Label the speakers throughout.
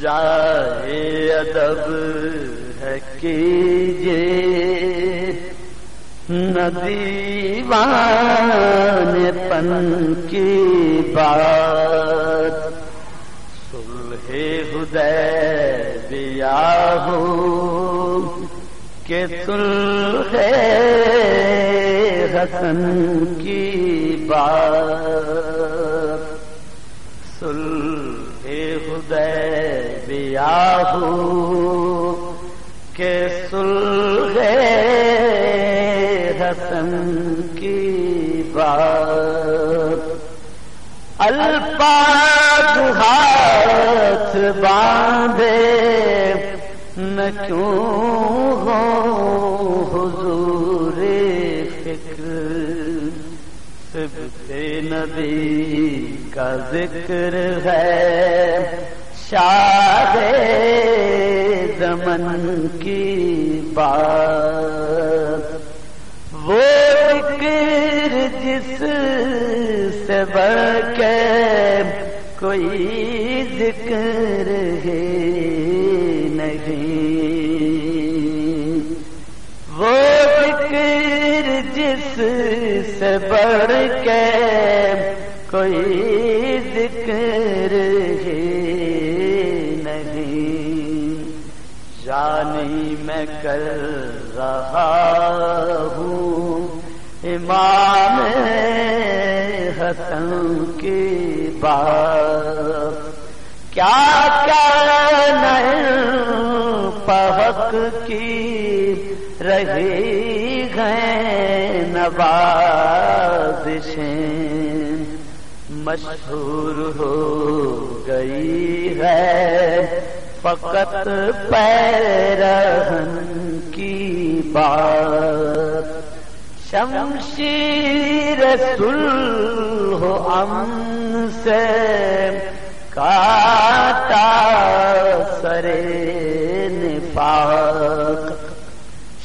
Speaker 1: جائے ادب ہے کیجیے۔ ندیوان پن کی بات۔ سلح ہدے دیا ہو کہ سلح حسن کی بات۔ ہدے دیا ہو کہ حسن کی بات۔ الفاظ ہاتھ باندھے نہ کیوں ہو حضور فکر؟ صرف نبی کا ذکر ہے۔ شاد زمن کی بات۔ وہ فکر جس سے بڑھ کے کوئی ذکر ہے نہیں۔ وہ فکر جس سے بڑھ کے کوئی جانی میں کر رہا ہوں۔ امام حسن کی بات۔ کیا کیا نئے پہک کی رہی گئے نوازشیں۔ مشہور ہو گئی ہے۔ فقط پیرہن کی بات۔ شمشیر سل ہو ام سے کاٹا سرے نفاق۔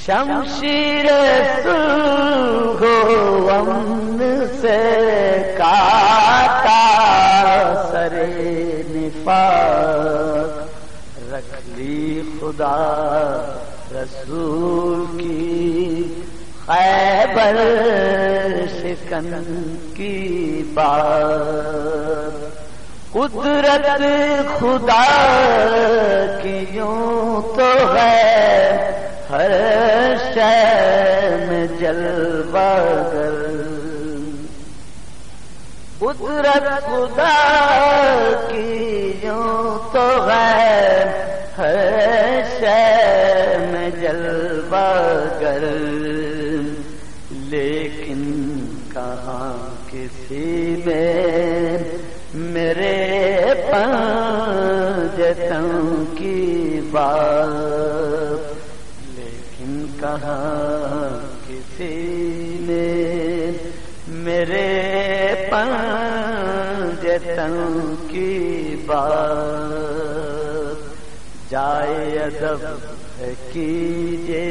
Speaker 1: شمشیر سل ہو ام سے کاٹا سرے نفاق۔ رکھ خدا رسول کی خیبر شکن کی بات۔ قدرت خدا کی یوں تو ہے، ہر میں جلوہ گر قدرت خدا کی یوں تو ہے ہر میں جلوہ گر لیکن کہاں کسی میں میرے پنجتوں کی بات۔ لیکن کہاں کسی میں میرے پنجتوں کی بات۔ جائے ادب کیجیے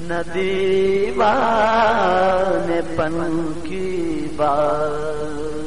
Speaker 1: ندیوان پن کی بات۔